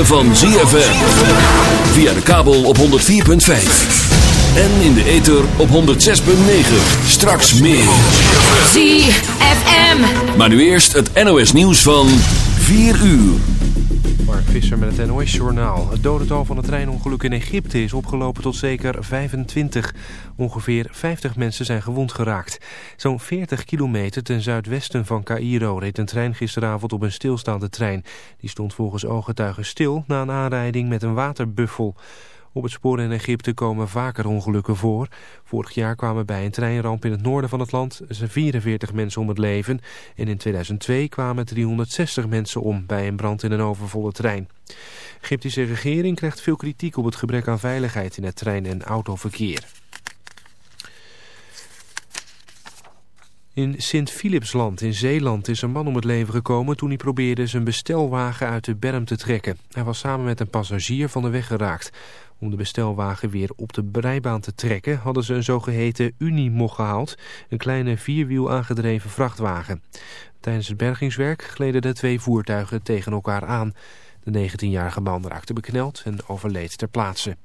ritme van ZFM. Via de kabel op 104.5. En in de ether op 106.9. Straks meer. ZFM. Maar nu eerst het NOS nieuws van 4 uur. Mark Visser met het NOS-journaal. Het dodental van het treinongeluk in Egypte is opgelopen tot zeker 25. Ongeveer 50 mensen zijn gewond geraakt. Zo'n 40 kilometer ten zuidwesten van Cairo reed een trein gisteravond op een stilstaande trein. Die stond volgens ooggetuigen stil na een aanrijding met een waterbuffel. Op het spoor in Egypte komen vaker ongelukken voor. Vorig jaar kwamen bij een treinramp in het noorden van het land 44 mensen om het leven. En in 2002 kwamen 360 mensen om bij een brand in een overvolle trein. De Egyptische regering krijgt veel kritiek op het gebrek aan veiligheid in het trein- en autoverkeer. In Sint-Philipsland in Zeeland is een man om het leven gekomen toen hij probeerde zijn bestelwagen uit de berm te trekken. Hij was samen met een passagier van de weg geraakt. Om de bestelwagen weer op de rijbaan te trekken hadden ze een zogeheten Unimog gehaald, een kleine vierwiel aangedreven vrachtwagen. Tijdens het bergingswerk gleden de twee voertuigen tegen elkaar aan. De 19-jarige man raakte bekneld en overleed ter plaatse.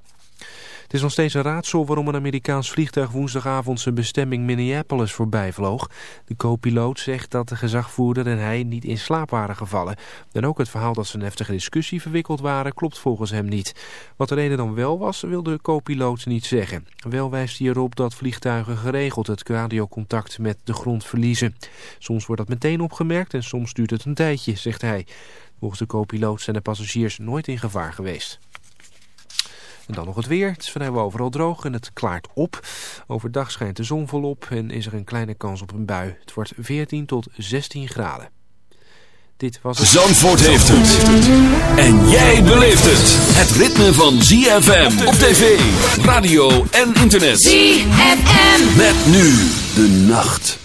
Is nog steeds een raadsel waarom een Amerikaans vliegtuig woensdagavond zijn bestemming Minneapolis voorbij vloog. De co-piloot zegt dat de gezagvoerder en hij niet in slaap waren gevallen. En ook het verhaal dat ze een heftige discussie verwikkeld waren klopt volgens hem niet. Wat de reden dan wel was, wil de co-piloot niet zeggen. Wel wijst hij erop dat vliegtuigen geregeld het radiocontact met de grond verliezen. Soms wordt dat meteen opgemerkt en soms duurt het een tijdje, zegt hij. Volgens de co-piloot zijn de passagiers nooit in gevaar geweest. En dan nog het weer. Het is vrijwel overal droog en het klaart op. Overdag schijnt de zon volop en is er een kleine kans op een bui. Het wordt 14 tot 16 graden. Dit was het... Zandvoort heeft het. En jij beleeft het. Het ritme van ZFM op tv, radio en internet. ZFM. Met nu de nacht.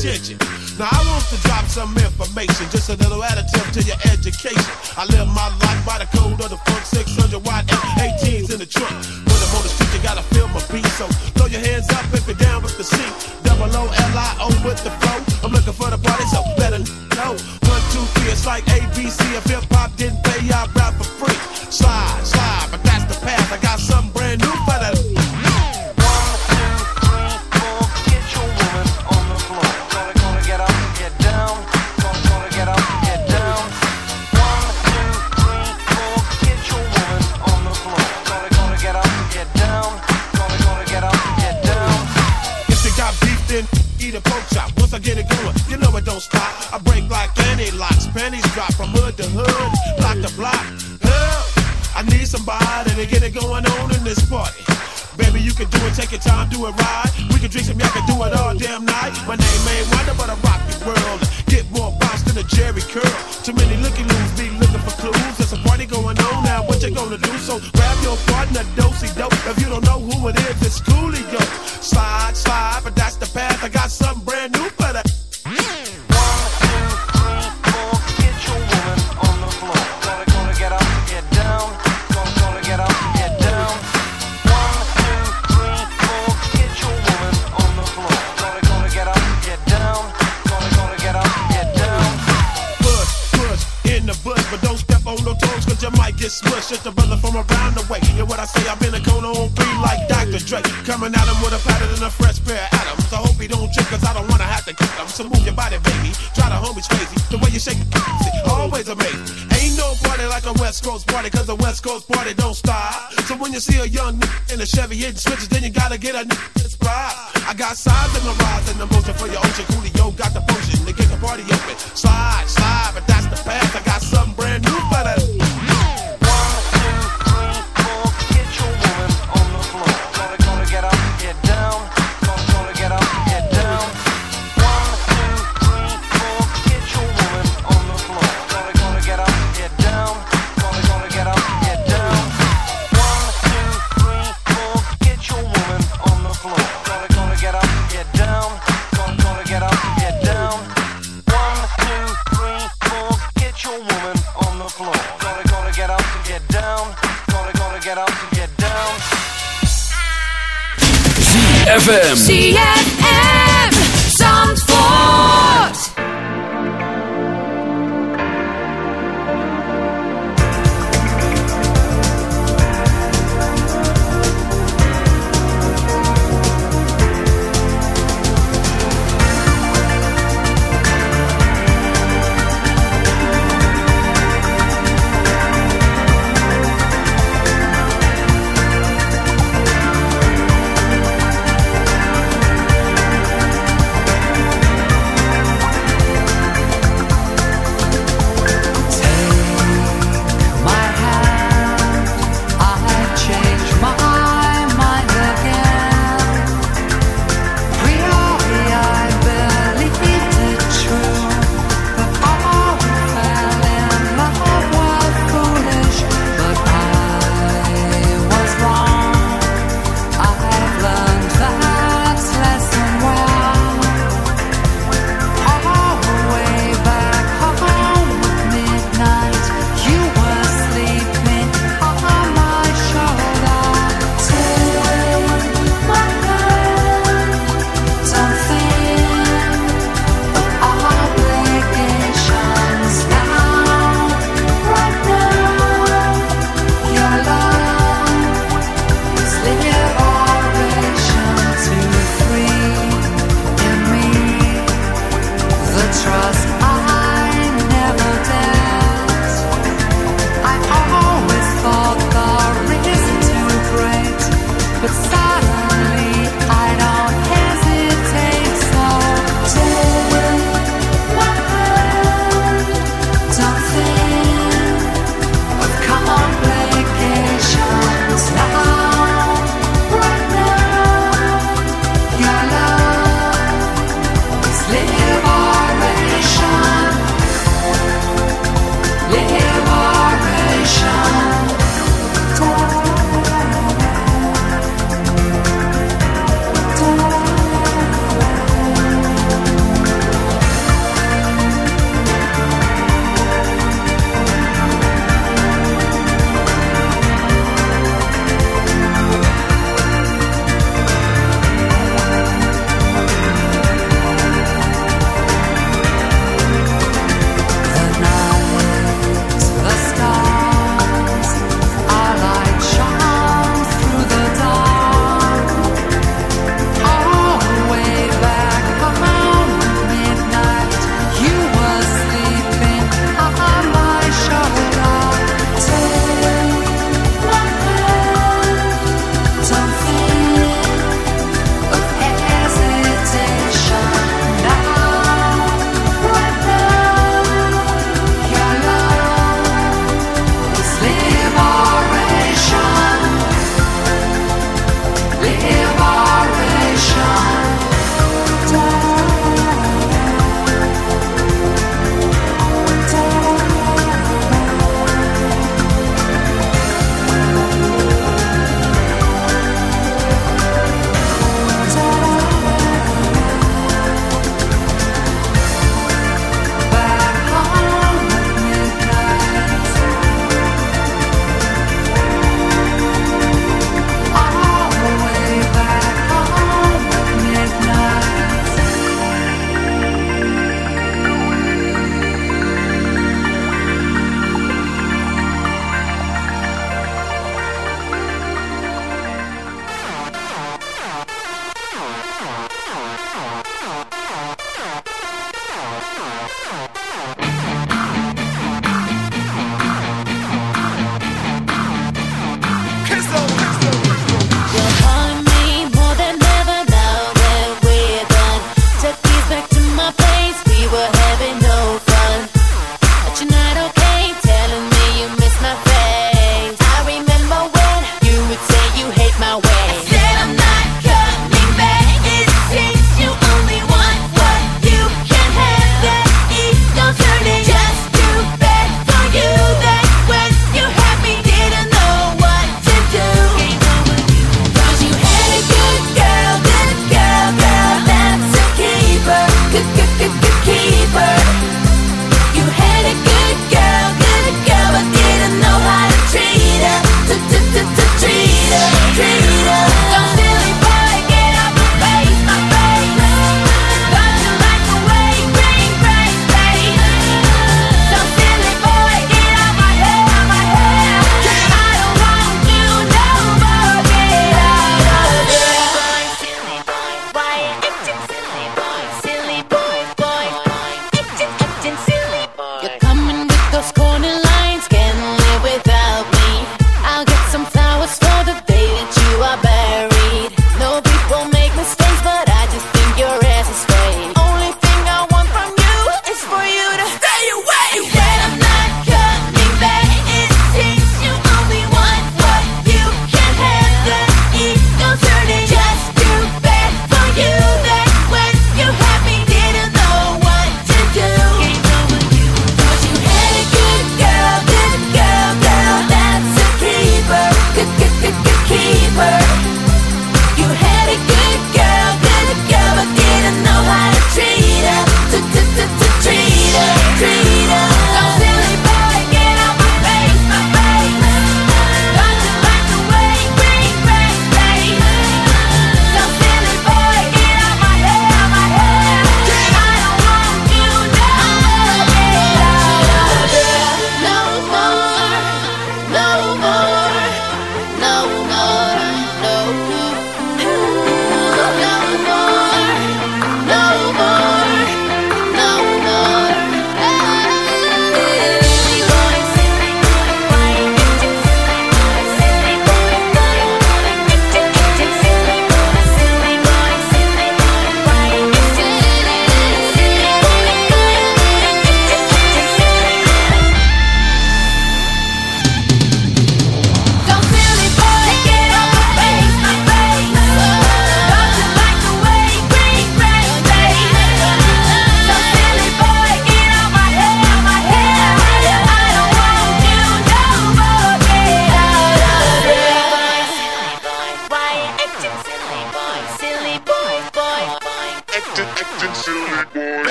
attention. Now I want to drop some information, just a little additive to your education. I live my I got something. party don't stop. So when you see a young nigga in a Chevy hitting switches, then you gotta get a nigga inspired. I got signs in my rise and emotion for your ocean. Coolio got the potion to get the party open. Slide. ZFM.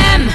ZFM.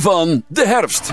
Van de herfst.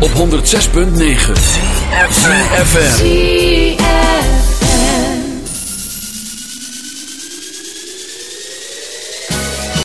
Op 106.9 FM.